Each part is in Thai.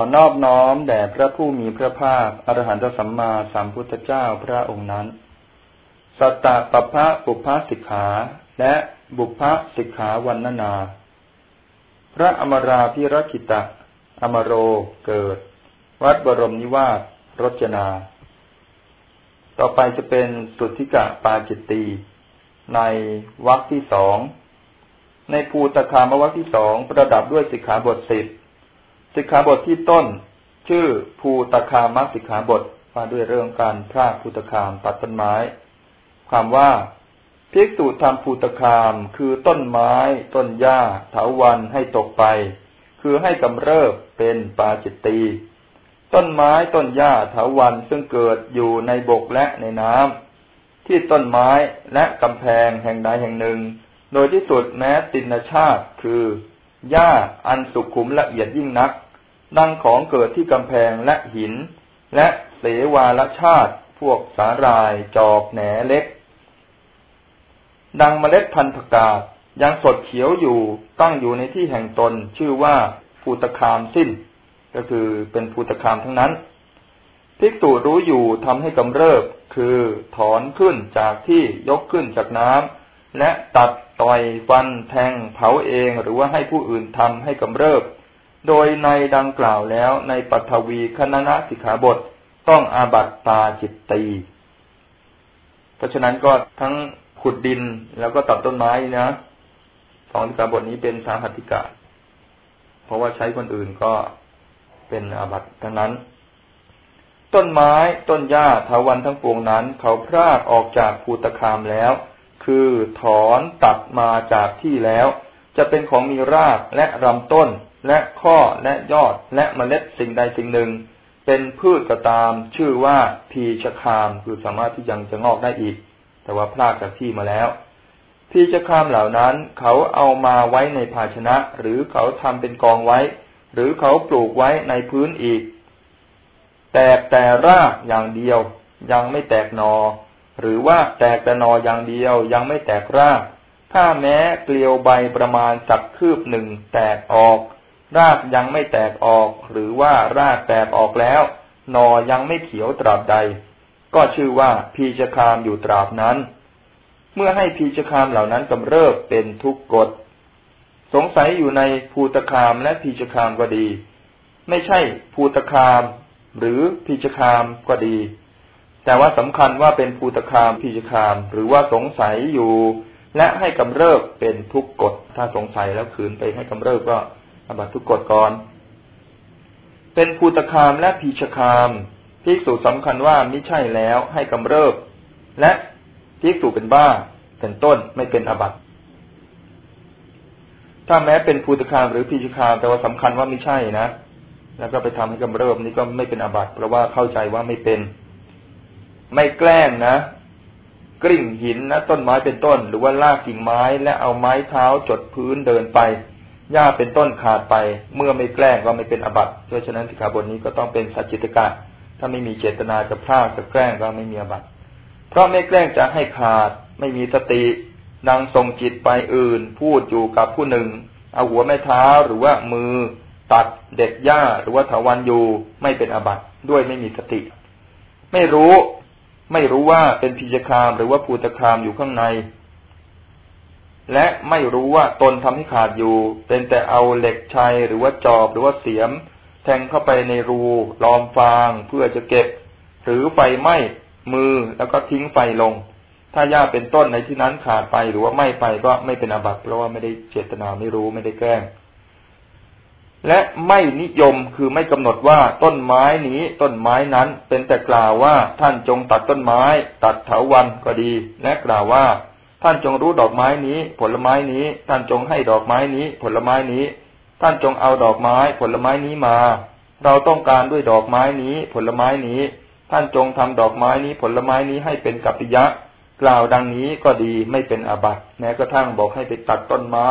อนอบน้อมแด่พระผู้มีพระภาคอรหันตสัมมาสัมพุทธเจ้าพระองค์นั้น สัตตะปภะบุพพสิกขา และบุพพสิกขาวันนานา พระอมราพิรคิตะ อมโรเกิด วัดบรมนิวาสรจนา ต่อไปจะเป็นสุทธิกะปาจิตตีในวรรคที่สอง ในภูตคามวรรคที่สองประดับด้วยสิกขาบทสิบ สิกขาบทที่ต้น ชื่อภูตคามสิกขาบทว่าด้วยเรื่องการพรากภูตคามตัดต้นไม้ ความว่าภิกษุทำภูตคามคือต้นไม้ ต้นหญ้าเถาวันให้ตกไป คือให้กำเริบเป็นปาจิตตีต้นไม้ต้นหญ้าเถาวันซึ่งเกิดอยู่ในบกและในน้ำที่ต้นไม้และกำแพงแห่งใดแห่งหนึ่ง โดยที่สุดแม้ตินชาติคือหญ้าอันสุขุมละเอียดยิ่งนัก ดังของเกิดที่กำแพงและหิน และเสวาลชาติ พวกสาหรายจอกแหนเล็ก ดังเมล็ดพันธุ์ผักกาดยังสดเขียวอยู่ตั้งอยู่ในที่แห่งตนชื่อว่าภูตคามสิ้น ก็คือเป็นภูตคามทั้งนั้นภิกษุรู้อยู่ทำให้กำเริบคือถอนขึ้นจากที่ยกขึ้นจากน้ำและตัดต่อยฟันแทงเผาเองหรือว่าให้ผู้อื่นทำให้กำเริบ โดยในดังกล่าวแล้วในปัทวีคณนะสิกขาบทต้องอาบัตตาจิตตีเพราะฉะนั้นก็ทั้งขุดดินแล้วก็ตัดต้นไม้นะสองสิกขาบทนี้เป็นสาหัติกะ เพราะว่าใช้คนอื่นก็เป็นอาบัตทั้งนั้น ต้นไม้ต้นหญ้าทาวันทั้งปวงนั้น เขาพรากออกจากภูตคามแล้ว คือถอนตัดมาจากที่แล้ว จะเป็นของมีรากและรำต้น และข้อและยอดและเมล็ดสิ่งใดสิ่งหนึ่ง เป็นพืชก็ตาม ชื่อว่าพีชคามคือสามารถที่ยังจะงอกได้อีก แต่ว่าพลาดจากที่มาแล้ว พีชคามเหล่านั้น เขาเอามาไว้ในภาชนะ หรือเขาทำเป็นกองไว้ หรือเขาปลูกไว้ในพื้นอีก แตกแต่รากอย่างเดียว ยังไม่แตกนอ หรือว่าแตกแต่นออย่างเดียว ยังไม่แตกรากถ้าแม้เกลียวใบประมาณสักคืบหนึ่งแตกออก รากยังไม่แตกออก หรือว่ารากแตกออกแล้วนอยังไม่เขียวตราบใด ก็ชื่อว่าพีชคามอยู่ตราบนั้น เมื่อให้พีชคามเหล่านั้นกำเริบเป็นทุกกฎสงสัยอยู่ในภูตคามและพีชคามก็ดี ไม่ใช่ภูตคาม หรือพีชคามก็ดี แต่ว่าสำคัญว่าเป็นภูตคามพีชคาม หรือว่าสงสัยอยู่ และให้กำเริบเป็นทุกกฎถ้าสงสัยแล้วคืนไปให้กำเริบก็ อบัตทุกกฎก่อน เป็นภูตคามและพีชคามภิกษุสำคัญว่ามิใช่แล้วให้กำเริบ และภิกษุเป็นบ้าเป็นต้นไม่เป็นอบัตถ้าแม้เป็นภูตคามหรือพีชคามแต่ว่าสำคัญว่าไม่ใช่นะแล้วก็ไปทำให้กำเริบนี่ก็ไม่เป็นอบัตเพราะว่าเข้าใจว่าไม่เป็น ไม่แกล้งนะกริ่งหินนะต้นไม้เป็นต้น หรือว่าลากกิ่งไม้และเอาไม้เท้าจดพื้นเดินไป หญ้าเป็นต้นขาดไป เมื่อไม่แกล้งก็ไม่เป็นอบัติเพราะฉะนั้นสิกขาบทนี้ก็ต้องเป็นสัจจิตกะถ้าไม่มีเจตนาจะพลาดจะแกล้งก็ไม่มีอบัติเพราะไม่แกล้งจะให้ขาด ไม่มีสติดังทรงจิตไปอื่น พูดอยู่กับผู้หนึ่ง เอาหัวแม่เท้าหรือว่ามือ ตัดเด็ดหญ้าหรือว่าถาวันอยู่ไม่เป็นอบัติด้วยไม่มีสติ ไม่รู้ ไม่รู้ว่าเป็นพิจคามหรือว่าภูตคามอยู่ข้างใน และไม่รู้ว่าตนทำให้ขาดอยู่ เป็นแต่เอาเหล็กชัยหรือว่าจอบหรือว่าเสียม แทงเข้าไปในรูล้อมฟางเพื่อจะเก็บ หรือไฟไหม้มือแล้วก็ทิ้งไฟลง ถ้าหญ้าเป็นต้นในที่นั้นขาดไปหรือว่าไหม้ไปก็ไม่เป็นอาบัติเพราะว่าไม่ได้เจตนาไม่รู้ไม่ได้แกล้ง และไม่นิยมคือไม่กำหนดว่าต้นไม้นี้ต้นไม้นั้น เป็นแต่กล่าวว่าท่านจงตัดต้นไม้ ตัดเถาวันก็ดี และกล่าวว่า ท่านจงรู้ดอกไม้นี้ ผลไม้นี้ ท่านจงให้ดอกไม้นี้ ผลไม้นี้ ท่านจงเอาดอกไม้ ผลไม้นี้มา เราต้องการด้วยดอกไม้นี้ ผลไม้นี้ ท่านจงทำดอกไม้นี้ ผลไม้นี้ให้เป็นกัปปิยะ กล่าวดังนี้ก็ดีไม่เป็นอาบัติแม้กระทั่งบอกให้ไปตัดต้นไม้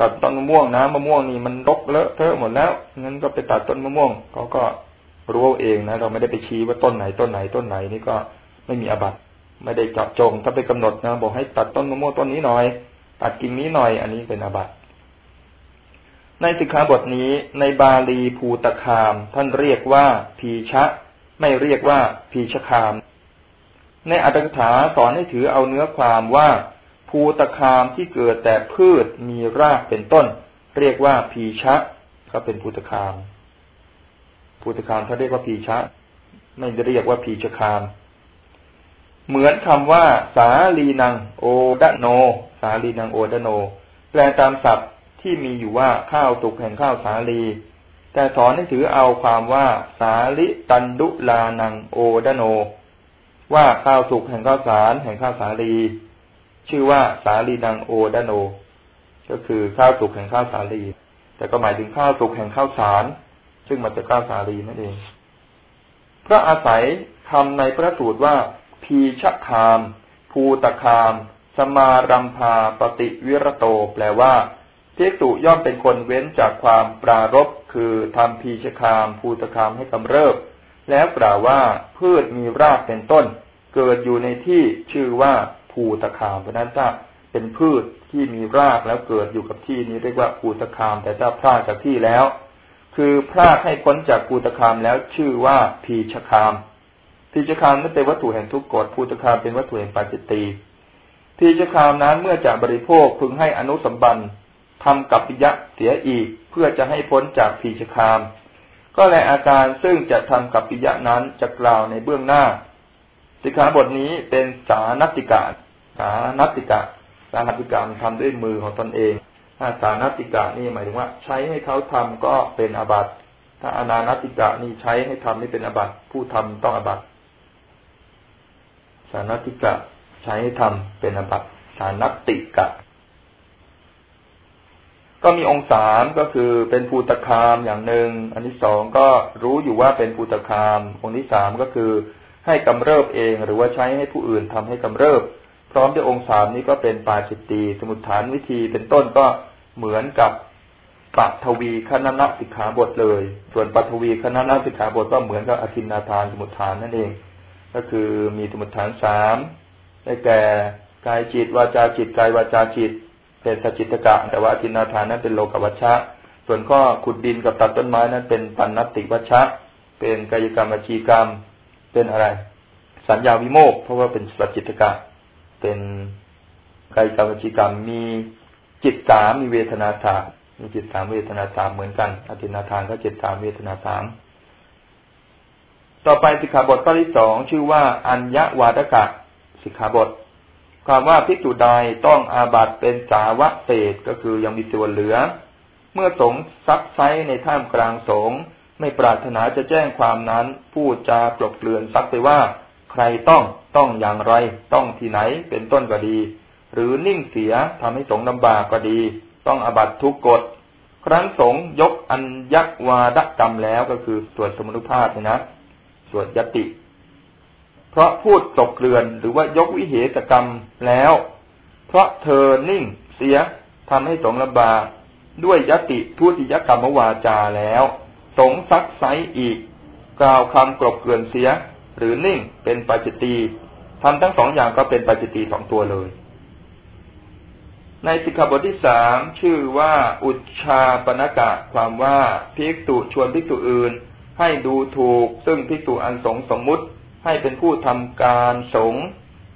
ตัดต้นมะม่วงนะมะม่วงนี่มันรกเลอะเทอะหมดแล้วงั้นก็ไปตัดต้นมะม่วงเขาก็รู้เองนะ เราไม่ได้ไปชี้ว่าต้นไหนต้นไหนต้นไหนนี่ก็ไม่มีอาบัติ ไม่ได้เจาะจง ถ้าไปกำหนดนะบอกให้ตัดต้นมะม่วงต้นนี้หน่อย ตัดกิ่งนี้หน่อย อันนี้เป็นอาบัติในสิกขาบทนี้ในบาลีภูตคาม ท่านเรียกว่าพีชะ ไม่เรียกว่าพีชคาม ในอัตถกถาสอนให้ถือเอาเนื้อความว่า ภูตคามที่เกิดแต่พืชมีรากเป็นต้น เรียกว่าพีชะ ก็เป็นภูตคาม ภูตคามเขาเรียกว่าพีชะ ไม่ได้เรียกว่าพีชคาม เหมือนคำว่า สาลีนัง โอดโน สาลีนังโอดโน แปลตามศัพท์ที่มีอยู่ว่าข้าวตุกแห่งข้าวสาลี แต่สอนให้ถือเอาความว่า สาลิตันดุลานังโอดโน ว่าข้าวสุกแห่งข้าวสารแห่งข้าวสาลี ชื่อว่าสาลีนังโอดโน ก็คือข้าวสุกแห่งข้าวสาลี แต่ก็หมายถึงข้าวสุกแห่งข้าวสาร ซึ่งมาจากข้าวสาลีนั่นเองพระอาศัยคำในพระสูตรว่า พีชคาม ภูตคาม สมารัมพาปฏิวิรโต แปลว่าภิกษุย่อมเป็นคนเว้นจากความปรารบคือทำพีชคาม ภูตคามให้กำเริบ แล้วกล่าวว่าพืชมีรากเป็นต้น เกิดอยู่ในที่ชื่อว่าภูตคามเพราะนั้นถ้าเป็นพืชที่มีรากแล้วเกิดอยู่กับที่นี้เรียกว่าภูตคาม แต่ถ้าพลาดจากที่แล้ว คือพลาดให้พ้นจากภูตคามแล้วชื่อว่าพีชคาม พีชคามนั้นเป็นวัตถุแห่งทุกกฎภูตคามเป็นวัตถุแห่งปาจิตตีพีชคามนั้นเมื่อจะบริโภคพึงให้อนุสัมบันทำกับปิยะเสียอีกเพื่อจะให้พ้นจากพีชคาม ก็แลอาการซึ่งจะทำกับปิยะนั้นจะกล่าวในเบื้องหน้าสิกขาบทนี้เป็นสานติกาสานติกะสานติกาทำด้วยมือของตนเองถ้าสานติกะนี่หมายถึงว่า ใช้ให้เขาทำก็เป็นอบัตถ้าอนานติกะนี่ใช้ให้ทำนี่เป็นอบัตผู้ทำต้องอบัต สานติกะใช้ทำเป็นอบัตสานติกะ ก็มีองค์สามก็คือเป็นภูตคามอย่างหนึ่ง อันที่สองก็รู้อยู่ว่าเป็นภูตคาม องค์ที่สามก็คือให้กำเริบเองหรือว่าใช้ให้ผู้อื่นทำให้กำเริบ พร้อมด้วยองค์สามนี้ก็เป็นปาจิตตีสมุทฐานวิธีเป็นต้นก็เหมือนกับปัทวีคณะสิกขาบทเลย ส่วนปัทวีคณะสิกขาบทก็เหมือนกับอธินาทานสมุทฐานนั่นเอง ก็คือมีสมุทฐานสามได้แก่กายจิตวาจาจิตกายวาจาจิต เป็นสจิตกะ แต่ว่าทินาทานนั้นเป็นโลกวัชชะ ส่วนข้อขุดดินกับตัดต้นไม้นั้นเป็นปันนติวัชชะ เป็นกายกรรมวจีกรรม เป็นอะไร สัญญาวิโมกเพราะว่าเป็นสจิตกะ เป็นกายกรรมวจีกรรม มีจิตสามมีเวทนาสามมีจิตสามเวทนาสามเหมือนกันอธินาทานก็จิตสามเวทนาสาม ต่อไปสิกขาบทข้อที่สองชื่อว่าอัญญวาดกะสิกขาบท ความว่าภิกษุใดต้องอาบัตเป็นสาวะเศษก็คือยังมีส่วนเหลือ เมื่อสงซักไซในท่ามกลางสงไม่ปรารถนาจะแจ้งความนั้น พูดจากลบเกลื่อนซักไปว่า ใครต้องต้องอย่างไร ต้องที่ไหนเป็นต้นก็ดี หรือนิ่งเสียทำให้สงลำบากก็ดี ต้องอาบัตทุกกฎครั้นสงยกอัญยักวาดกรรมแล้วก็คือสวดสมุนุภาพนะ สวดยติ เพราะพูดตกเกลื่อนหรือว่ายกวิเหตกรรมแล้ว เพราะเธอนิ่งเสียทำให้สงลำบาด้วยยติทุติยกรรมวาจาแล้ว สงซักไซอีก กล่าวคำกลบเกลื่อนเสีย หรือนิ่งเป็นปัจจิตีทำทั้งสองอย่างก็เป็นปัจจิตีสองตัวเลย ในสิกขาบทที่สามชื่อว่า อุชาปนกะ ความว่าภิกษุชวนภิกษุอื่น ให้ดูถูกซึ่งภิกษุอันสงสมมุติ ให้เป็นผู้ทำการสง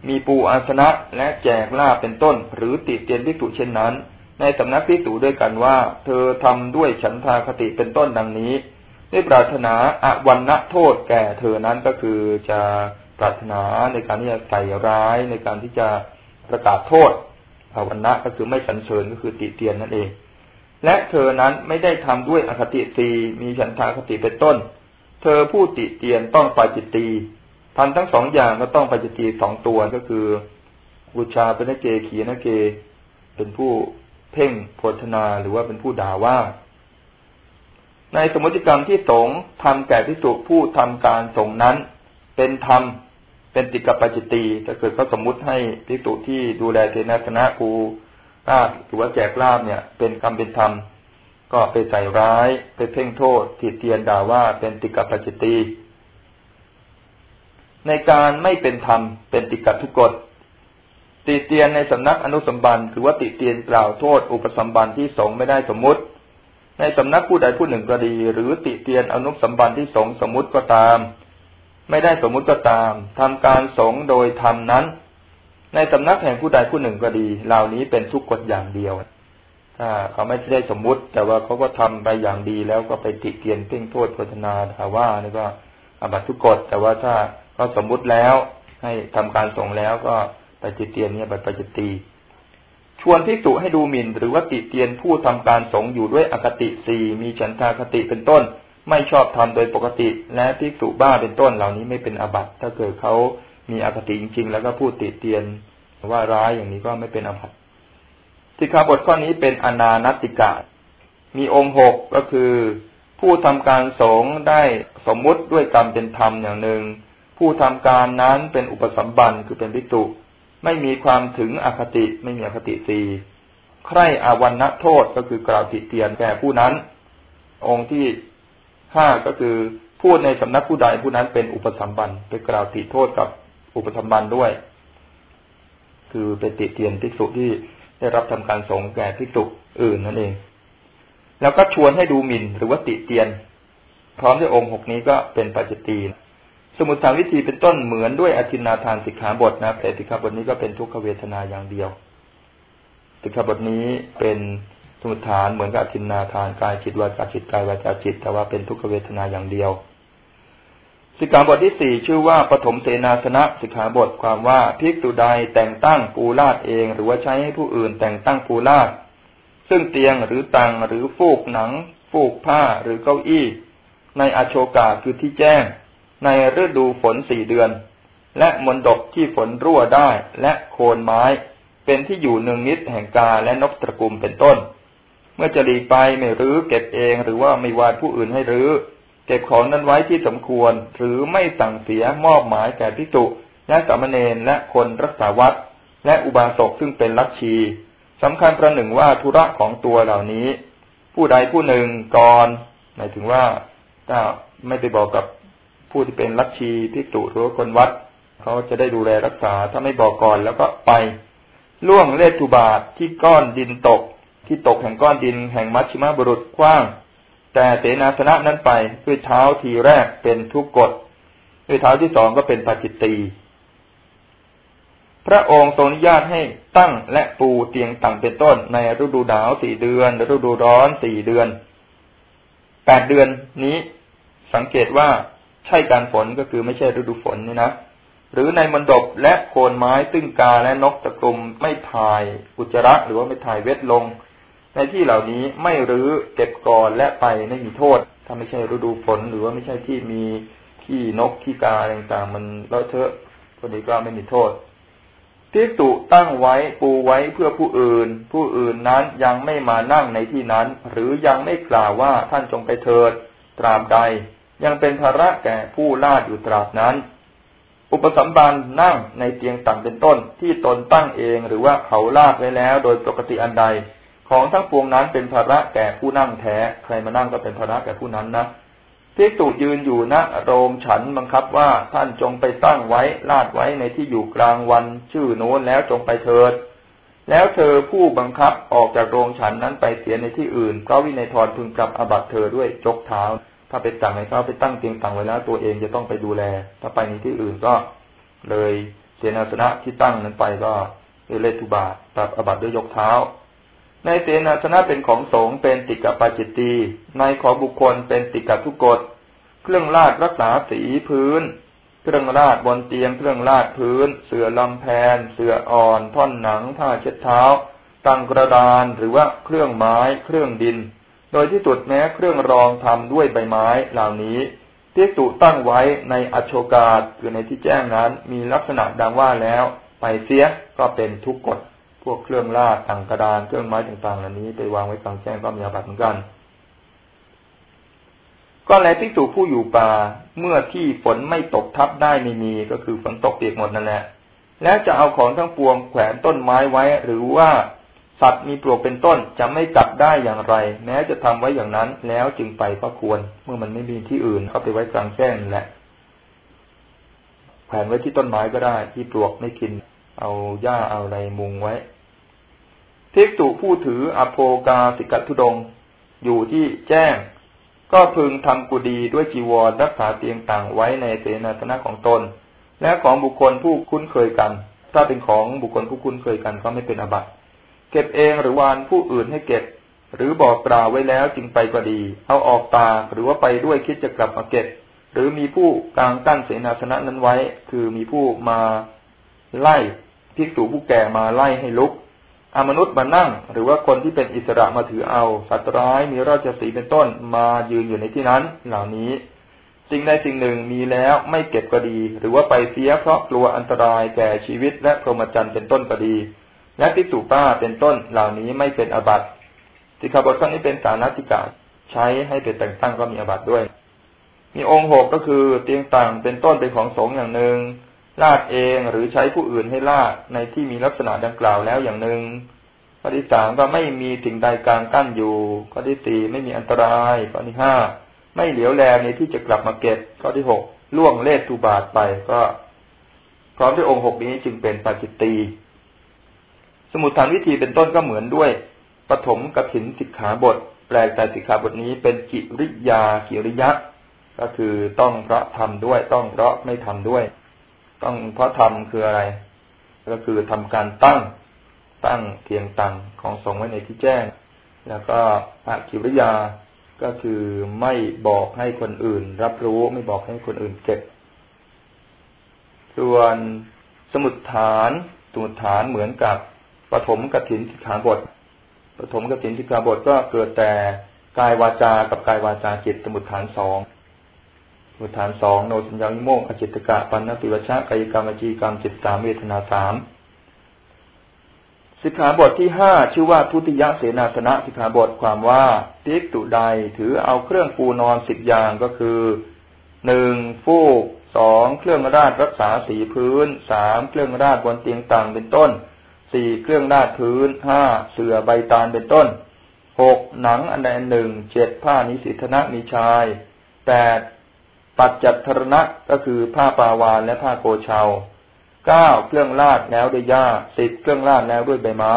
มีปูอาสนะและแจกลาเป็นต้น หรือติเตียนพิกษุเช่นนั้น ในสำนักพิกษุด้วยกันว่า เธอทำด้วยฉันทาคติเป็นต้นดังนี้ได้ปรารถนาอวันณโทษแก่เธอนั้นก็คือจะปรารถนาในการที่จะใส่ร้ายในการที่จะประกาศโทษอวันณะก็คือไม่สันเสริญก็คือติเตียนนั่นเอง และเธอนั้นไม่ได้ทำด้วยอคติตีมีฉันทาคติเป็นต้น เธอผู้ติเตียนต้องปาจิตตีทำทั้งสองอย่างก็ต้องปัจจีสองตัวก็คือบูชาเป็นเกขีนเก เป็นผู้เพ่งโพธนาหรือว่าเป็นผู้ด่าว่า ในสมมติกรรมที่สงทำแก่พิสุผู้ทำการสงนั้น เป็นธรรมเป็นติกับปัจจิตีถ้าเกิดเขาสมมุติให้พิสุที่ดูแลเทนะคณะค รูราบหรือว่าแจกลาบเนี่ย เป็นกรรมเป็นธรรม ก็ไปใส่ร้าย ไปเพ่งโทษติเตียนด่าว่าเป็นติกับปัจจิตีในการไม่เป็นธรรมเป็นติกัดทุกกฎติเตียนในสำนักอนุสัมบันคือว่าติเตียนกล่าวโทษ อุปสมบันที่สงไม่ได้สมมุติ ในสำนักผู้ใดผู้หนึ่งก็ดี หรือติเตียนอนุสัมบันที่สงสมมุติก็ตาม ไม่ได้สมมุติก็ตามทำการสงโดยธรรมนั้น ในสำนักแห่งผู้ใดผู้หนึ่งก็ดี เหล่านี้เป็นทุกกฎอย่างเดียว ถ้าเขาไม่ได้สมมุติ แต่ว่าเขาก็ทำไปอย่างดีแล้วก็ไปติเตียนเพ่งโทษโฆษณาถาว่านี่ก็อบัตทุกกฎแต่ว่าถ้าเขาสมมุติแล้วให้ทำการส่งแล้วก็ไปติเตียนเนี่ยบัตปจิตี ชวนพิจุให้ดูหมิ่นหรือว่าติเตียนผู้ทำการสงอยู่ด้วยอคติสี่มีฉันทาคติเป็นต้น ไม่ชอบทำโดยปกติ และพิจุบ้าเป็นต้นเหล่านี้ไม่เป็นอบัตถ้าเกิดเขา มีอคติจริง ๆ แล้วก็พูดติเตียนว่าร้ายอย่างนี้ก็ไม่เป็นอบัตสิกขาบทข้อนี้เป็นอนานติกามีองค์หกก็คือ ผู้ทำการสงได้สมมุติด้วยกรรมเป็นธรรมอย่างหนึ่ง ผู้ทำการนั้นเป็นอุปสัมบันคือเป็นพิจุไม่มีความถึงอคติไม่มีอคติสีใครอาวันณโทษก็คือกล่าวติเตียนแก่ผู้นั้น องค์ที่ห้าก็คือพูดในสำนักผู้ใดผู้นั้นเป็นอุปสัมบันไปกล่าวติโทษกับ อุปสัมบันด้วย คือเป็นติเตียนภิกษุที่ได้รับทำการสงแก่ภิกษุอื่นนั่นเอง แล้วก็ชวนให้ดูหมิ่นหรือว่าติเตียน พร้อมด้วยองค์หกนี้ก็เป็นปัจจิตีสมุทฐานวิธีเป็นต้นเหมือนด้วยอธินาทานสิกขาบทนะแต่สิกขาบทนี้ก็เป็นทุกขเวทนาอย่างเดียว สิกขาบทนี้เป็นสมุทฐานเหมือนกับอธินาทานกายจิตวาจาจิตกายวาจาจิต แต่ว่าเป็นทุกขเวทนาอย่างเดียว สิกขาบทที่สี่ชื่อว่าปฐมเสนาสนะสิกขาบทความว่าภิกษุใดแต่งตั้งปูลาดเอง หรือว่าใช้ให้ผู้อื่นแต่งตั้งปูลาดซึ่งเตียงหรือตังหรือฟูกหนัง ฟูกผ้าหรือเก้าอี้ ในอโชกาคือที่แจ้ง ในฤดูฝนสี่เดือน และมนดกที่ฝนรั่วได้และโคนไม้ เป็นที่อยู่หนึ่งนิดแห่งกาและนกตระกุมเป็นต้น เมื่อจะหลีกไปไม่รื้อเก็บเองหรือว่าไม่วานผู้อื่นให้รื้อ เก็บของนั้นไว้ที่สมควร หรือไม่สั่งเสียมอบหมายแก่พิจุและสามเณรและคนรักษาวัด และอุบาสกซึ่งเป็นลัทชีสำคัญประหนึ่งว่าธุระของตัวเหล่านี้ ผู้ใดผู้หนึ่งก่อนหมายถึงว่าถ้าไม่ไปบอกกับผู้ที่เป็นลัทธิพิจุหรือคนวัดเขาจะได้ดูแลรักษาถ้าไม่บอกก่อนแล้วก็ไป ล่วงเลตุบาทที่ก้อนดินตก ที่ตกแห่งก้อนดินแห่งมัชชิมาบุรุษกว้าง แต่เสนาสนะนั้นไปด้วยเท้าทีแรกเป็นทุกกฎด้วยเท้าที่สองก็เป็นปาจิตตีพระองค์ทรงอนุญาตให้ตั้งและปูเตียงต่างเป็นต้นในฤดูหนาวสี่เดือนฤดูร้อนสี่เดือนแปดเดือนนี้ สังเกตว่าใช่การฝนก็คือไม่ใช่ฤดูฝนนี่นะหรือในมณฑปและโคนไม้ตึ้งกาและนกตะกรุมไม่ถ่ายอุจจาระหรือว่าไม่ถ่ายเวทลง ในที่เหล่านี้ไม่รื้อเก็บก่อนและไปไม่มีโทษ ถ้าไม่ใช่ฤดูฝนหรือว่าไม่ใช่ที่มีขี้นกขี้กาต่างๆมันเลอะเทอะคนนี้ก็ไม่มีโทษทิตุตั้งไว้ปูไว้เพื่อผู้อื่น ผู้อื่นนั้นยังไม่มานั่งในที่นั้น หรือยังไม่กล่าวว่าท่านจงไปเถิด ตราบใด ยังเป็นภาระแก่ผู้ลาดอยู่ตราบนั้น อุปสัมบันนั่งในเตียงต่างเป็นต้นที่ตนตั้งเองหรือว่าเขาลาดไว้แล้ว โดยปกติอันใด ของทั้งปวงนั้นเป็นภาระแก่ผู้นั่งแท้ ใครมานั่งก็เป็นภาระแก่ผู้นั้นนะพิกตุยืนอยู่ณโรงฉันบังคับว่าท่านจงไปตั้งไว้ลาดไว้ในที่อยู่กลางวันชื่อโน้นแล้วจงไปเถิด แล้วเธอผู้บังคับออกจากโรงฉันนั้นไปเสียในที่อื่นเพราะวินัยทรพึงกลับอบัตเธอด้วยจกเท้า ถ้าไปสั่งให้เขาไปตั้งเตียงต่างไว้แล้วตัวเองจะต้องไปดูแล ถ้าไปในที่อื่นก็เลยเสนาสนะที่ตั้งนั้นไปก็เลทุบาตับอบัตด้วยยกเท้า ในเสนาสนะเป็นของสงเป็นติกะปาจิตตีในของบุคคลเป็นติกะทุกกฎเครื่องลาดรักษาสีพื้น เครื่องลาดบนเตียงเครื่องลาดพื้น เสื่อลำแพน เสื่ออ่อน ท่อนหนังผ้าเช็ดเท้าตังกระดานหรือว่าเครื่องไม้ เครื่องดิน โดยที่ตุดแม้เครื่องรองทำด้วยใบไม้เหล่านี้ที่ตุตั้งไว้ในอโชกาคือในที่แจ้งนั้น มีลักษณะดังว่าแล้ว ไปเสียก็เป็นทุกกฎ พวกเครื่องลาดต่างกระดานเครื่องไม้ต่างๆเหล่านี้ไปวางไว้กลางแจ้งก็มีอาบัติเหมือนกัน ก็แลพิสูผู้อยู่ป่าเมื่อที่ฝนไม่ตกทับได้ไม่มีก็คือฝนตกเปียกหมดนั่นแหละ แล้วจะเอาของทั้งปวงแขวนต้นไม้ไว้ หรือว่าสัตว์มีปลวกเป็นต้นจะไม่จับได้อย่างไร แม้จะทำไว้อย่างนั้น แล้วจึงไปก็ควร เมื่อมันไม่มีที่อื่นเขาไปไว้กลางแจ้งแหละแผ่นไว้ที่ต้นไม้ก็ได้ ที่ปลวกไม่กิน เอาหญ้าเอาอะไรมุงไว้ ทิกตุผู้ถืออโภกาสิกทุดง อยู่ที่แจ้ง ก็พึงทำกุดีด้วยจีวรรักษาเตียงต่างไว้ในเสนาสนะของตน และของบุคคลผู้คุ้นเคยกัน ถ้าเป็นของบุคคลผู้คุ้นเคยกันก็ไม่เป็นอบัติเก็บเองหรือวานผู้อื่นให้เก็บ หรือบอกกล่าวไว้แล้วจึงไปก็ดี เอาออกตาหรือว่าไปด้วยคิดจะกลับมาเก็บ หรือมีผู้กลางกั้นเสนาสนะนั้นไว้ คือมีผู้มาไล่ภิกษุผู้แก่มาไล่ให้ลุก อมนุษย์มานั่ง หรือว่าคนที่เป็นอิสระมาถือเอา สัตว์ร้ายมีราชสีเป็นต้นมายืนอยู่ในที่นั้น เหล่านี้ สิ่งใดสิ่งหนึ่งมีแล้วไม่เก็บก็ดี หรือว่าไปเสียเพราะกลัวอันตรายแก่ชีวิตและพรหมจรรย์เป็นต้นก็ดี และภิกษุป้าเป็นต้นเหล่านี้ไม่เป็นอบัติสิกขาบทข้อนี้เป็นสานาติกาใช้ให้เป็นแต่งตั้งก็มีอบัติด้วย มีองค์หกก็คือเตียงต่างเป็นต้นเป็นของสงอย่างหนึ่ง ลาดเองหรือใช้ผู้อื่นให้ลาดในที่มีลักษณะดังกล่าวแล้วอย่างหนึ่งข้อที่สามก็ไม่มีสิ่งใดกลางกั้นอยู่ ข้อที่สี่ไม่มีอันตรายข้อที่ห้าไม่เหลียวแลในที่จะกลับมาเก็บข้อที่หกล่วงเลสตูบาทไปก็ พร้อมด้วยองค์หกนี้จึงเป็นปาจิตตีสมุทฐานวิธีเป็นต้นก็เหมือนด้วยปฐมกถินสิกขาบท แปลแต่สิกขาบทนี้เป็นกิริยากิริยะ ก็คือต้องเพราะทำด้วยต้องเพราะไม่ทำด้วย ต้องเพราะทำคืออะไร ก็คือทำการตั้งตั้งเทียงตังของสงไว้ในที่แจ้ง แล้วก็อกิริยาก็คือไม่บอกให้คนอื่น รับรู้ไม่บอกให้คนอื่นเก็บ ส่วนสมุดฐานสมุดฐานเหมือนกับปฐมกถินสิกขาบทปฐมกถินสิกขาบทก็เกิดแต่กายวาจา กับกายวาจาจิตสมุดฐานสอง มุฐานสองโนสัญญาวิโมกอจิตกะปันนติวชะกายกรรมจีกรรมจิตสามเวทนาสามสิกขาบทที่ห้าชื่อว่าทุติยเสนาสนะสิกขาบทความว่าทิกตุใดถือเอาเครื่องปูนอนสิบอย่างก็คือหนึ่งฟูกสองเครื่องราดรักษาสีพื้นสามเครื่องราดบนเตียงต่างเป็นต้นสี่เครื่องราดพื้นห้าเสื่อใบตาลเป็นต้นหกหนังอันใดหนึ่งเจ็ดผ้านิสิทนะมีชายแปด ปัจจัตทรณะก็คือผ้าปาวานและผ้าโกเชาเก้าเครื่องลาดแล้วด้วยหญ้าสิบเครื่องลาดแล้วด้วยใบไม้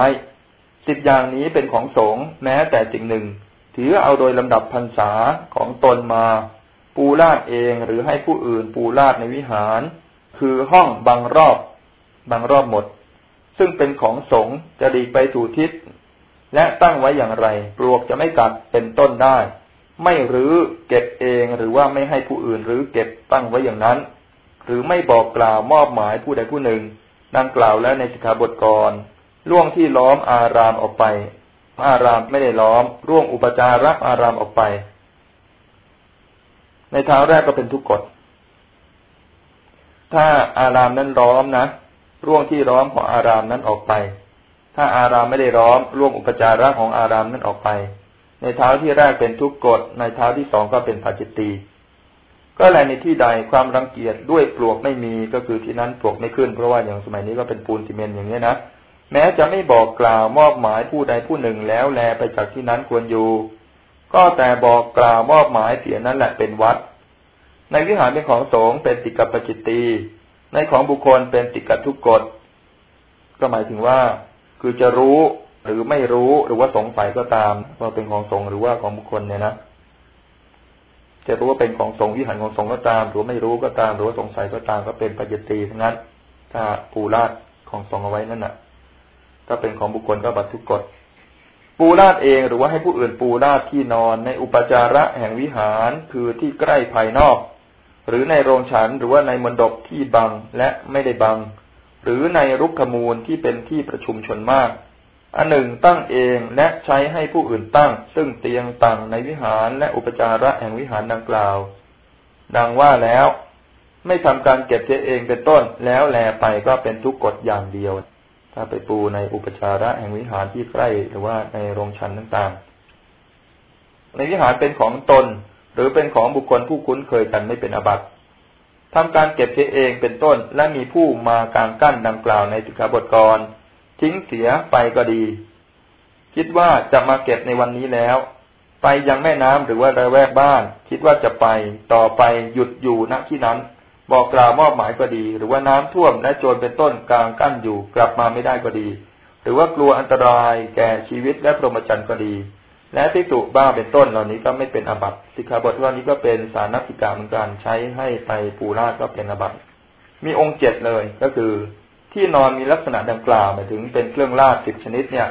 สิบอย่างนี้เป็นของสงแม้แต่สิ่งหนึ่ง ถือเอาโดยลำดับพรรษาของตนมา ปูลาดเองหรือให้ผู้อื่นปูลาดในวิหาร คือห้องบางรอบบางรอบหมด ซึ่งเป็นของสงจะดีไปสู่ทิศและตั้งไว้อย่างไร ปลวกจะไม่กัดเป็นต้นได้ ไม่รื้อเก็บเองหรือว่าไม่ให้ผู้อื่นรื้อเก็บตั้งไว้อย่างนั้น หรือไม่บอกกล่าวมอบหมายผู้ใดผู้หนึ่งดังกล่าวแล้วในสิกขาบทก่อนล่วงที่ล้อมอารามออกไป อารามไม่ได้ล้อม ร่วงอุปจาระอารามออกไป ในเท้าแรกก็เป็นทุกกฎ ถ้าอารามนั้นล้อมนะร่วงที่ล้อมของอารามนั้นออกไป ถ้าอารามไม่ได้ล้อม ร่วงอุปจาระของอารามนั้นออกไป ในเท้าที่แรกเป็นทุกกฎในเท้าที่สองก็เป็นปัจจิตีก็แลในที่ใดความรังเกียจด้วยปลวกไม่มีก็คือที่นั้นปลวกไม่ขึ้นเพราะว่าอย่างสมัยนี้ก็เป็นปูนซีเมนต์อย่างนี้นะแม้จะไม่บอกกล่าวมอบหมายผู้ใดผู้หนึ่งแล้วแลไปจากที่นั้นควรอยู่ ก็แต่บอกกล่าวมอบหมายเสียนั้นแหละเป็นวัด ในวิหารเป็นของสงฆ์เป็นติกับปจิตตีในของบุคคลเป็นติกับทุกกฎก็หมายถึงว่า คือจะรู้ หรือไม่รู้หรือว่าสงสัยก็ตามว่าเป็นของสงหรือว่าของบุคคลเนี่ยนะจะรู้ว่าเป็นของสงวิหารของสงก็ตาม หรือไม่รู้ก็ตาม หรือว่าสงสัยก็ตามก็เป็นปัจจตีทั้งนั้น ถ้าปูราดของสงเอาไว้นั่นน่ะ ถ้าเป็นของบุคคลก็บัตรทุกกฎปูราดเองหรือว่าให้ผู้อื่นปูราดที่นอนในอุปจาระแห่งวิหารคือที่ใกล้ภายนอก หรือในโรงฉันหรือว่าในมณฑปที่บังและไม่ได้บัง หรือในรุกขมูลที่เป็นที่ประชุมชนมาก อันหนึ่งตั้งเองและใช้ให้ผู้อื่นตั้ง ซึ่งเตียงตั้งในวิหารและอุปจาระแห่งวิหารดังกล่าว ดังว่าแล้ว ไม่ทำการเก็บเสียเองเป็นต้น แล้วแลไปก็เป็นทุกกฎอย่างเดียว ถ้าไปปูในอุปจาระแห่งวิหารที่ใกล้หรือว่าในโรงชันต่างๆ ในวิหารเป็นของตน หรือเป็นของบุคคลผู้คุ้นเคยกันไม่เป็นอบัติทำการเก็บเสียเองเป็นต้น และมีผู้มาการกั้นดังกล่าวในสิกขาบทกร ทิ้งเสียไปก็ดี คิดว่าจะมาเก็บในวันนี้แล้ว ไปยังแม่น้ำหรือว่าระแวกบ้าน คิดว่าจะไปต่อไปหยุดอยู่ณที่นั้น บอกกล่าวมอบหมายก็ดี หรือว่าน้ำท่วมและโจรเป็นต้นกลางกั้นอยู่กลับมาไม่ได้ก็ดี หรือว่ากลัวอันตรายแก่ชีวิตและพรหมจรรย์ก็ดี และทิสุบ้าเป็นต้นเหล่านี้ก็ไม่เป็นอบัตสิกขาบทว่านี้ก็เป็นสารนักสิกาเหมือนกันใช้ให้ไปปูราก็เป็นอบัตมีองค์เจ็ดเลยก็คือ ที่นอนมีลักษณะดังกล่าวหมายถึงเป็นเครื่องราชสิบชนิดเนี่ย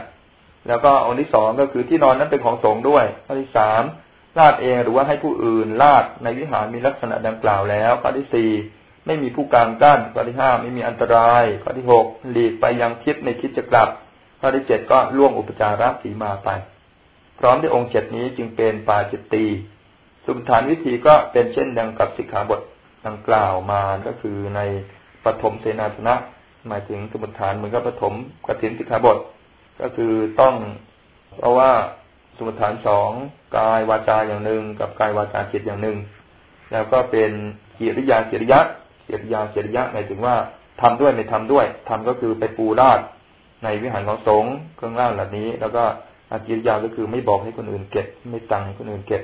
แล้วก็องค์ที่สองก็คือที่นอนนั้นเป็นของสงฆ์ด้วยข้อที่สามลาดเองหรือว่าให้ผู้อื่นลาดในวิหารมีลักษณะดังกล่าวแล้วข้อที่สี่ไม่มีผู้กลางกั้นข้อที่ห้าไม่มีอันตรายข้อที่หกหลีกไปยังคิดในคิดจะกลับข้อที่เจ็ดก็ล่วงอุปจาระสีมาไป พร้อมด้วยองค์เจ็ดนี้จึงเป็นปาจิตตีสุมฐานวิธีก็เป็นเช่นดังกับสิกขาบทดังกล่าวมาก็คือในปฐมเสนาสนะ หมายถึงสมุทฐานเหมือนกับปฐมกฐินสิกขาบท ก็คือต้อง เพราะว่าสมุทฐานสองกายวาจาอย่างหนึ่งกับกายวาจาจิตอย่างหนึ่ง แล้วก็เป็นกิริยากิริยะกิริยากิริยะหมายถึงว่าทำด้วยไม่ทำด้วยทำก็คือไปปูราดในวิหารของสงฆ์เครื่องร่างเหล่านี้ แล้วก็อากิริยาก็คือไม่บอกให้คนอื่นเก็บ ไม่ตังให้คนอื่นเก็บ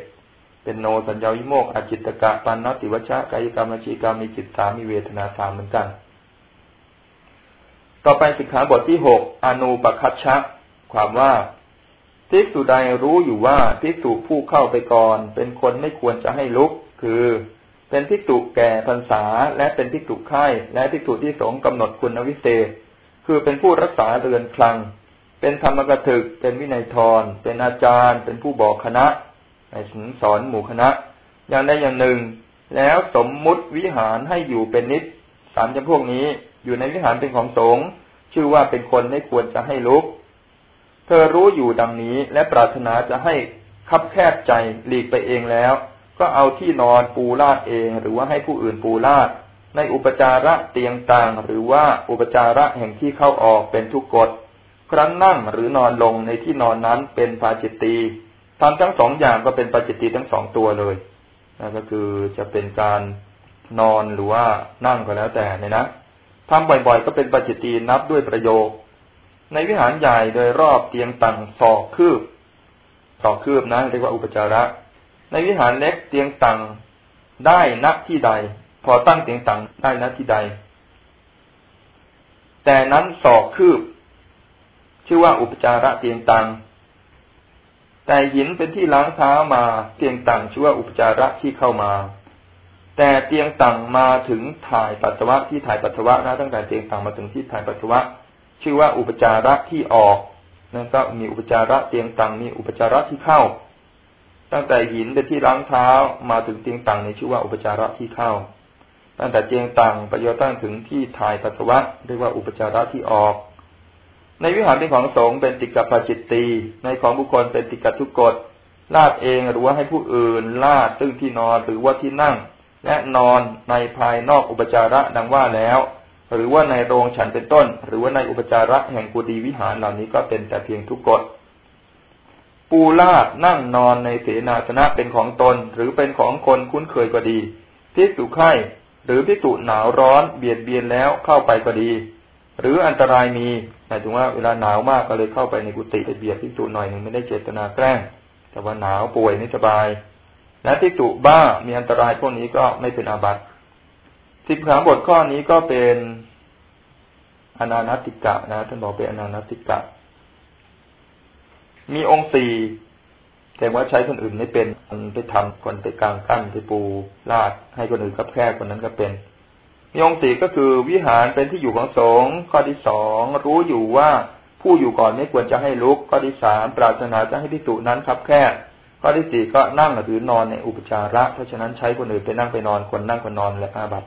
เป็นโนสัญญาวิโมกอาจิตกะปันนติวชะกายกรรมจีกรรมมีจิตสามมีเวทนาสามเหมือนกัน ต่อไปสิกขาบทที่หกอนุปคัชชะ ความว่าทิกษุใดรู้อยู่ว่าทิกษุผู้เข้าไปก่อน เป็นคนไม่ควรจะให้ลุก คือ เป็นทิกษุแก่พรรษา และเป็นทิกษุไข่และทิกษุที่สงกำหนดคุณวิเศษ คือเป็นผู้รักษาเรือนคลัง เป็นธรรมกถึก เป็นวินัยทรเป็นอาจารย์ เป็นผู้บอกคณะไปถึงสอนหมู่คณะ อย่างใดอย่างหนึ่ง แล้วสมมุติวิหารให้อยู่เป็นนิดสามจำพวกนี้ อยู่ในวิหารเป็นของสงฆ์ชื่อว่าเป็นคนไม่ควรจะให้ลุก เธอรู้อยู่ดังนี้และปรารถนาจะให้คับแคบใจหลีกไปเองแล้ว ก็เอาที่นอนปูลาดเอง หรือว่าให้ผู้อื่นปูลาด ในอุปจาระเตียงต่าง หรือว่าอุปจาระแห่งที่เข้าออกเป็นทุกกฎครั้นนั่งหรือนอนลงในที่นอนนั้นเป็นภาจิตตีทำทั้งสองอย่างก็เป็นปัจจิตีทั้งสองตัวเลยนั่นก็คือจะเป็นการนอนหรือว่านั่งก็แล้วแต่เนี่ยนะ ทำบ่อยๆ ก็เป็นปัจจิตีนับด้วยประโยค ในวิหารใหญ่โดยรอบเตียงตังศอกคืบศอกคืบนะเรียกว่าอุปจาระ ในวิหารเล็กเตียงตังได้นักที่ใด พอตั้งเตียงตังได้นักที่ใด แต่นั้นศอกคืบ ชื่อว่าอุปจาระเตียงตังแต่หินเป็นที่ล้างเท้ามาเตียงต่างชื่อว่าอุปจาระที่เข้ามา แต่เตียงต่างมาถึงถ่ายปัสสาวะที่ถ่ายปัสสาวะนะตั้งแต่เตียงต่างมาถึงที่ถ่ายปัสสาวะ ชื่อว่าอุปจาระที่ออกนั่นก็มีอุปจาระเตียงต่างมีอุปจาระที่เข้า ตั้งแต่หินเป็นที่ล้างเท้ามาถึงเตียงต่างในชื่อว่าอุปจาระที่เข้า ตั้งแต่เตียงต่างประโยชน์ตั้งถึงที่ถ่ายปัสสาวะเรียกว่าอุปจาระที่ออก ในวิหารเป็นของสงฆ์เป็นติกะปาจิตตีในของบุคคลเป็นติกะทุกกฎลาดเองหรือว่าให้ผู้อื่นลาดซึ่งที่นอนหรือว่าที่นั่ง และนอนในภายนอกอุปจาระดังว่าแล้ว หรือว่าในโรงฉันเป็นต้น หรือว่าในอุปจาระแห่งกุฏิวิหารเหล่านี้ก็เป็นแต่เพียงทุกกฎปูลาดนั่งนอนในเสนาสนะเป็นของตน หรือเป็นของคนคุ้นเคยก็ดีพิสุไข่หรือพิสุหนาวร้อนเบียดเบียนแล้วเข้าไปก็ดี หรืออันตรายมีหมายถึงว่าเวลาหนาวมากก็เลยเข้าไปในกุฏิไปเบียดทิจุหน่อยหนึ่งไม่ได้เจตนาแกล้ง แต่ว่าหนาวป่วยไม่สบาย และทิจุบ้ามีอันตรายพวกนี้ก็ไม่เป็นอาบัติสิบขามบทข้อนี้ก็เป็นอนานติกะนะท่านบอกเป็นอนานติกะ มีองค์สี่แต่ว่าใช้คนอื่นไม่เป็นคนไปทำคนไปกลางกั้นไปปูลาดให้คนอื่นกับแค่คนนั้นก็เป็น มีองค์สี่ก็คือวิหารเป็นที่อยู่ของสงฆ์ข้อที่สองรู้อยู่ว่าผู้อยู่ก่อนไม่ควรจะให้ลุกข้อที่สามปรารถนาจะให้พิจุนั้นครับแค่ ข้อที่สี่ก็นั่งหรือนอนในอุปจาระ เพราะฉะนั้นใช้คนอื่นไปนั่งไปนอนคนนั่งคนนอนและอาบัต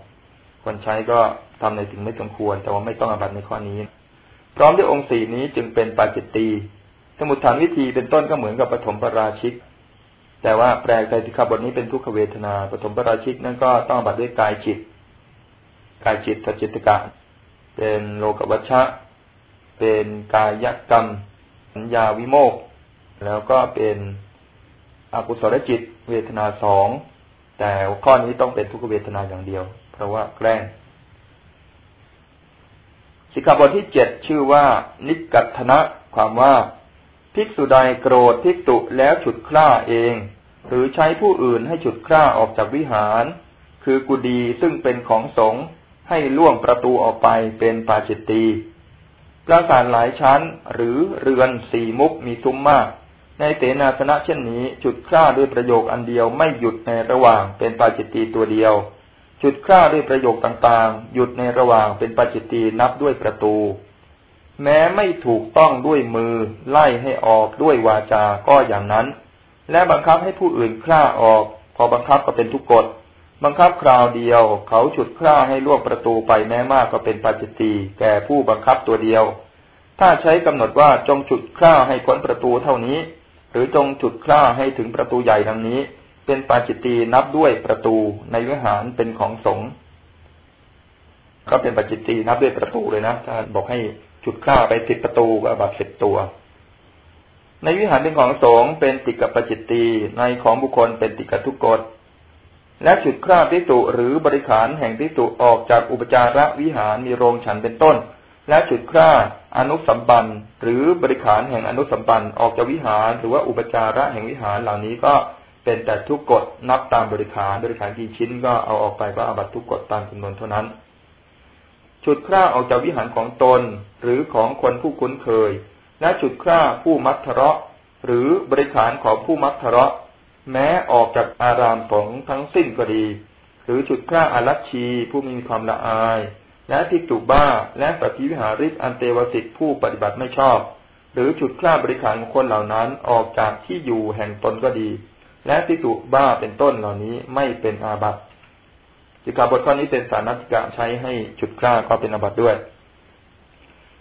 คนใช้ก็ทำในสิ่งไม่สมควร แต่ว่าไม่ต้องอาบัตในข้อนี้ พร้อมด้วยองค์สี่นี้จึงเป็นปาจิตตีสมุทฐานวิธีเป็นต้นก็เหมือนกับปฐมปราชิก แต่ว่าแปลใจสิกขาบทนี้เป็นทุกขเวทนาปฐมปราชิกนั่นก็ต้องบัตด้วยกายจิต กายจิตจิตกะเป็นโลกวัชชะ เป็นกายกรรม สัญญาวิโมก แล้วก็เป็น อกุศลจิตเวทนาสองแต่ข้อนี้ต้องเป็นทุกเวทนาอย่างเดียว เพราะว่าแกล้งสิกขาบทที่เจ็ดชื่อว่า นิกัตนะความว่า ภิกษุใดโกรธภิกษุแล้วฉุดคล้าเอง หรือใช้ผู้อื่นให้ฉุดคล้าออกจากวิหาร คือกุดีซึ่งเป็นของสงฆ์ให้ล่วงประตูออกไปเป็นปาจิตตีปราสาทหลายชั้นหรือเรือนสี่มุกมีซุ้มมาก ในเสนาสนะเช่นนี้จุดคร่าด้วยประโยคอันเดียวไม่หยุดในระหว่างเป็นปาจิตตีตัวเดียวจุดคร่าด้วยประโยคต่างๆ หยุดในระหว่างเป็นปาจิตตีนับด้วยประตู แม้ไม่ถูกต้องด้วยมือ ไล่ให้ออกด้วยวาจาก็อย่างนั้น และบังคับให้ผู้อื่นคร่าออก พอบังคับก็เป็นทุกกฎบังคับคราวเดียว เขาฉุดคร่าให้ล่วงประตูไปแม้มากก็เป็นปาจิตตีแก่ผู้บังคับตัวเดียว ถ้าใช้กำหนดว่าจงฉุดคร่าให้พ้นประตูเท่านี้ รือจงจุดคร่าให้ถึงประตูใหญ่ดังนี้ เป็นปาจิตตีนับด้วยประตูในวิหารเป็นของสงฆ์ก็เป็นปาจิตตีนับด้วยประตูเลยนะถ้าบอกให้จุดคร่าไปติดประตูก็บัตสิบตัว ในวิหารเป็นของสงฆ์เป็นติกับปาจิตตีในของบุคคลเป็นติกับทุกกฎและจุดคร่าพิจุหรือบริขารแห่งพิจุออกจากอุปจาระวิหารมีโรงฉันเป็นต้น และจุดคร่าอนุสัมบันหรือบริขารแห่งอนุสัมบันออกจากวิหาร หรือว่าอุปจาระแห่งวิหารเหล่านี้ก็เป็นแต่ทุกกฎนับตามบริขารบริขารกี่ชิ้นก็เอาออกไปก็อาบัตทุกกฎตามจำนวนเท่านั้นจุดคร่าออกจากวิหารของตนหรือของคนผู้คุ้นเคย และจุดคร่าผู้มัทระหรือบริขารของผู้มัทระแม้ออกจากอารามของทั้งสิ้นก็ดี หรือจุดคร่าอารัชีผู้มีความละอาย และทิตุบ้าและปฏิวิหาริกอันเตวสิทธิผู้ปฏิบัติไม่ชอบ หรือฉุดคล้าบริขารของคนเหล่านั้นออกจากที่อยู่แห่งตนก็ดี และทิตุบ้าเป็นต้นเหล่านี้ไม่เป็นอาบัติสิกขาบทข้อนี้เป็นสานัตกะใช้ให้ฉุดคล้าก็เป็นอาบัติด้วย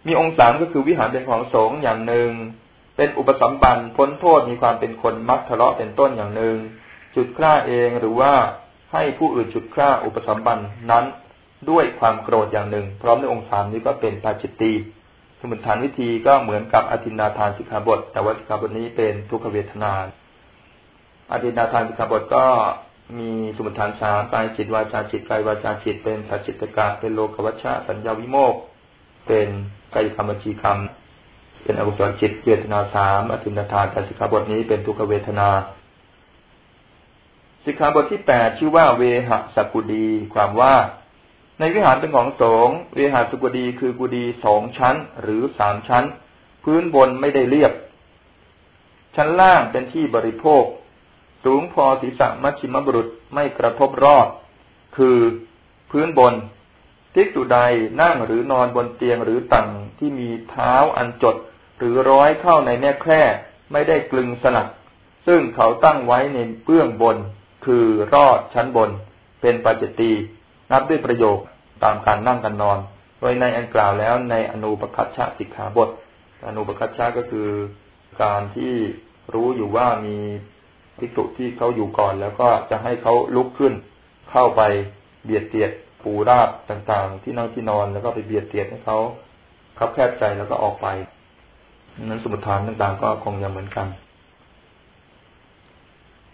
มีองค์สามก็คือวิหารเป็นของสงฆ์อย่างหนึ่ง เป็นอุปสัมบันพ้นโทษมีความเป็นคนมักทะเลาะเป็นต้นอย่างหนึ่งจุดคล้าเองหรือว่าให้ผู้อื่นจุดคล้าอุปสัมบันนั้น ด้วยความโกรธอย่างหนึ่ง พร้อมในองค์สามนี้ก็เป็นปาจิตตีสมุนฐานวิธีก็เหมือนกับอธินาทานสิกขาบท แต่ว่าสิกขาบทนี้เป็นทุกขเวทนาอธินาทานสิกขาบทก็มีสมุนฐานสามกายจิตวาจาจิตกายวาจาจิต เป็นสัจจิตกะเป็นโลกวัชชะสัญญาวิโมกเป็นกายกรรมจีกรรมเป็นอกุศลจิตเวทนาสามอธินาทานแต่สิกขาบทนี้เป็นทุกขเวทนาสิกขาบทที่แปดชื่อว่าเวหสกุดี ความว่า ในวิหารเป็นของสงฆ์วิหารสุกุดีคือกุดีสองชั้น หรือสามชั้น พื้นบนไม่ได้เรียบ ชั้นล่างเป็นที่บริโภค สูงพอศีรษะมัชชิมบุรุษไม่กระทบรอด คือพื้นบนทิศตุใดนั่งหรือนอนบนเตียงหรือตั่งที่มีเท้าอันจด หรือร้อยเข้าในแม่แคร่ไม่ได้กลึงสลัก ซึ่งเขาตั้งไว้ในเบื้องบน คือรอดชั้นบน เป็นปัจจตี นับด้วยประโยคตามการนั่งกันนอน โดยในอันกล่าวแล้วในอนุปคัชชะสิกขาบท อนุปคัชชะก็คือการที่รู้อยู่ว่ามีภิกษุที่เขาอยู่ก่อน แล้วก็จะให้เขาลุกขึ้น เข้าไปเบียดเตียดปูราบต่างๆ ที่นั่งที่นอนแล้วก็ไปเบียดเตียดให้เขาคับแคบใจแล้วก็ออกไปนั้นสมุทฐานต่างๆ ก็คงยังเหมือนกัน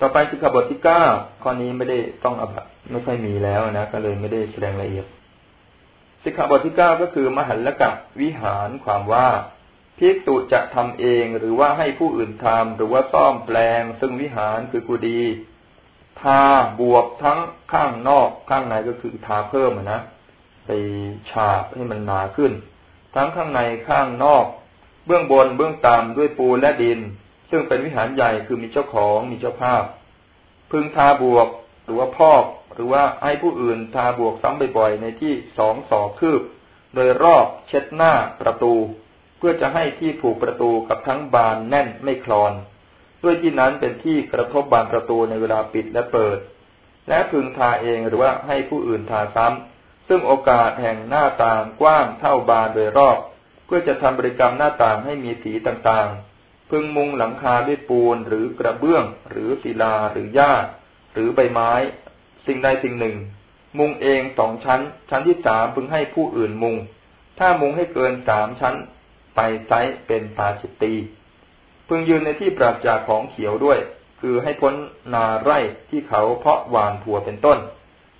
ต่อไปสิกขาบทที่เก้าข้อนี้ไม่ได้ต้องอบัตไม่ค่อยมีแล้วนะก็เลยไม่ได้แสดงละเอียดสิกขาบทที่เก้าก็คือ มหันละกับวิหารความว่าพิกตุจะทำเองหรือว่าให้ผู้อื่นทำหรือว่าซ่อมแปลง ซึ่งวิหารคือกุดีทาบวกทั้งข้างนอกข้างในก็คือทาเพิ่มนะไปฉาบให้มันหนาขึ้น ทั้งข้างในข้างนอก เบื้องบนเบื้องต่ำด้วยปูและดิน ซึ่งเป็นวิหารใหญ่คือมีเจ้าของมีเจ้าภาพ พึงทาบวกหรือว่าพอก หรือว่าให้ผู้อื่นทาบวกซ้ำบ่อยๆในที่สองศอกคืบ โดยรอบเช็ดหน้าประตู เพื่อจะให้ที่ผูกประตูกับทั้งบานแน่นไม่คลอน ด้วยที่นั้นเป็นที่กระทบบานประตูในเวลาปิดและเปิด และพึงทาเองหรือว่าให้ผู้อื่นทาซ้ำซึ่งโอกาสแห่งหน้าต่างกว้างเท่าบานโดยรอบ เพื่อจะทำบริกรรมหน้าต่างให้มีสีต่างๆ พึงมุงหลังคาด้วยปูนหรือกระเบื้อง หรือศิลาหรือหญ้า หรือใบไม้ สิ่งใดสิ่งหนึ่ง มุงเองสองชั้น ชั้นที่สามพึงให้ผู้อื่นมุง ถ้ามุงให้เกินสามชั้น ไปไซเป็นปาจิตตีพึงยืนในที่ปราศจากของเขียวด้วย คือให้พ้นนาไร่ที่เขาเพาะหวานผัวเป็นต้น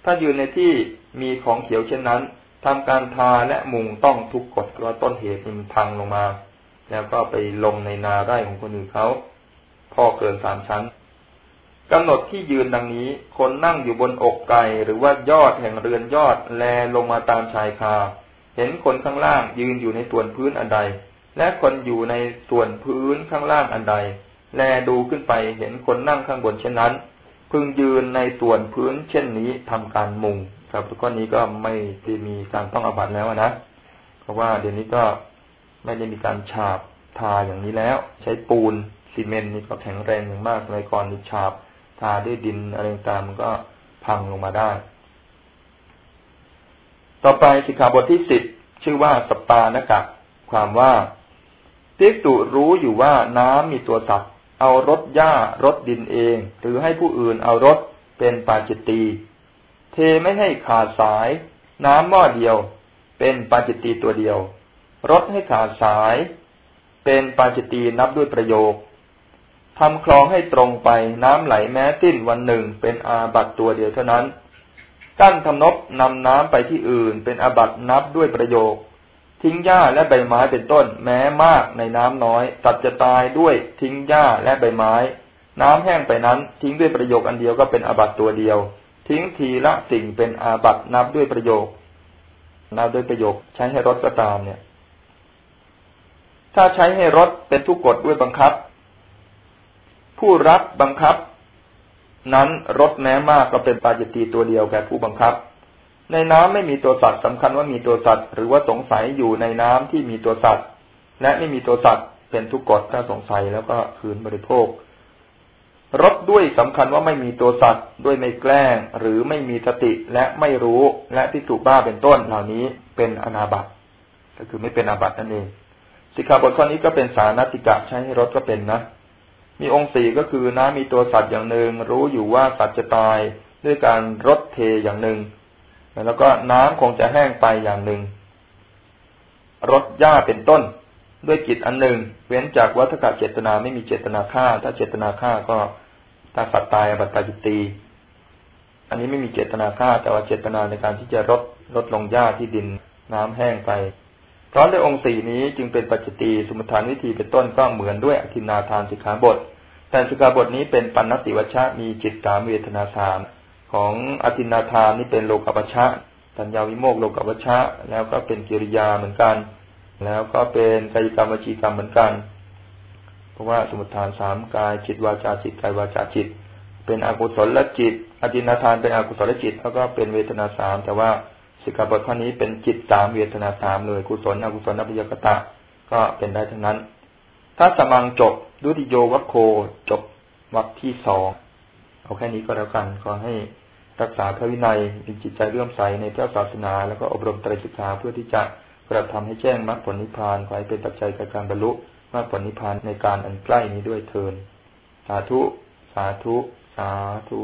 ถ้ายืนในที่มีของเขียวเช่นนั้นทำการทาและมุงต้องทุกกฎเพระต้นเหตุมันพังลงมา แล้วก็ไปลงในนาไร่ของคนอื่นเขาพ่อเกินสามชั้นกำหนดที่ยืนดังนี้ คนนั่งอยู่บนอกไก่หรือว่ายอดแห่งเรือนยอดแลลงมาตามชายคา เห็นคนข้างล่างยืนอยู่ในส่วนพื้นอันใด และคนอยู่ในส่วนพื้นข้างล่างอันใด แลดูขึ้นไปเห็นคนนั่งข้างบนเช่นนั้น พึงยืนในส่วนพื้นเช่นนี้ทำการมุงครับข้อนี้ก็ไม่ได้มีการต้องอบัตแล้วนะ เพราะว่าเดี๋ยวนี้ก็ ไม่ได้มีการฉาบทาอย่างนี้แล้ว ใช้ปูนซีเมนต์นี่ก็แข็งแรงอย่างมากสมัยก่อนนี่ฉาบทาด้วยดินอะไรต่างมันก็พังลงมาได้ ต่อไปสิกขาบทที่สิบชื่อว่าสปานกะความว่าติตุรู้อยู่ว่าน้ำมีตัวสัตว์ เอารถหญ้ารถดินเอง หรือให้ผู้อื่นเอารถเป็นปาจิตตีเทไม่ให้ขาดสาย น้ำหม้อเดียว เป็นปาจิตตีตัวเดียว รถให้ขาดสาย เป็นปาจิตตีนับด้วยประโยคทำคลองให้ตรงไปน้ำไหลแม้ติ้นวันหนึ่งเป็นอาบัตตัวเดียวเท่านั้น กั้นทำนบนำน้ำไปที่อื่น เป็นอาบัตนับด้วยประโยค ทิ้งหญ้าและใบไม้เป็นต้น แม้มากในน้ำน้อยสัตว์จะตายด้วยทิ้งหญ้าและใบไม้ น้ำแห้งไปนั้น ทิ้งด้วยประโยคอันเดียวก็เป็นอาบัตตัวเดียว ทิ้งทีละสิ่งเป็นอาบัตนับด้วยประโยคนับด้วยประโยคใช้ให้รถก็ตามเนี่ย ถ้าใช้ให้รถเป็นทุกกฎด้วยบังคับ ผู้รับบังคับ นั้นรถแม้มากก็เป็นปาจิตตีตัวเดียวแก่ผู้บังคับ ในน้ำไม่มีตัวสัตว์สำคัญว่ามีตัวสัตว์ หรือว่าสงสัยอยู่ในน้ำที่มีตัวสัตว์ และไม่มีตัวสัตว์เป็นทุกกฎถ้าสงสัยแล้วก็คืนบริโภครถด้วยสำคัญว่าไม่มีตัวสัตว์ด้วยไม่แกล้ง หรือไม่มีสติและไม่รู้และที่ถูกบ้าเป็นต้นเหล่านี้เป็นอนาบัตก็คือไม่เป็นอาบัตนั่นเอง สิกขาบทข้อนี้ก็เป็นสารนติกะใช้ให้รถก็เป็นนะ มีองค์สี่ก็คือน้ำมีตัวสัตว์อย่างหนึ่ง รู้อยู่ว่าสัตว์จะตายด้วยการรดเทอย่างหนึ่ง แล้วก็น้ำคงจะแห้งไปอย่างหนึ่งรดหญ้าเป็นต้น ด้วยกิจอันหนึ่ง เว้นจากวัฏกะเจตนาไม่มีเจตนาฆ่า ถ้าเจตนาฆ่าก็ถ้าสัตว์ตายบัตตาจิตตีอันนี้ไม่มีเจตนาฆ่า แต่ว่าเจตนาในการที่จะรดลดลงหญ้าที่ดินน้ำแห้งไป เพราะในองค์สี่นี้จึงเป็นปัจจิตีสมุทฐานวิธีเป็นต้นก็เหมือนด้วยอธินาทานสิกขาบท แต่สิกขาบทนี้เป็นปัณติวัชชะมีจิตตามเวทนาทาน ของอธินาทานนี่เป็นโลกวัชชะสัญญาวิโมกโลกวัชชะ แล้วก็เป็นกิริยาเหมือนกัน แล้วก็เป็นกายกรรมวจีกรรมเหมือนกัน เพราะว่าสมุทฐานสามกายจิตวาจาจิตกายวาจาจิต เป็นอกุศลละจิต อธินาทานเป็นอกุศลละจิตแล้วก็เป็นเวทนาสามแต่ว่า สิกขาบทข้อนี้เป็นจิตสามเวทนาสามเลยกุศลอกุศลอภิยกตะ ก็เป็นได้ทั้งนั้น ถ้าสมังจบดุติโยวัคโคจบวัคที่สองเอาแค่นี้ก็แล้วกันขอให้รักษาพระวินัยมีจิตใจเลื่อมใสในพระศาสนา แล้วก็อบรมไตรศึกษาเพื่อที่จะกระทำให้แจ้งมรรคผลนิพพานขอให้เป็นปัจจัยในการบรรลุมรรคผลนิพพานในการอันใกล้นี้ด้วยเทินสาธุ สาธุ สาธุ